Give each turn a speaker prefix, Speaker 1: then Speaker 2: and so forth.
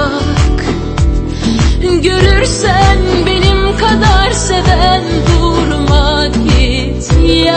Speaker 1: bak. Görürsen benim kadar seven durma git yak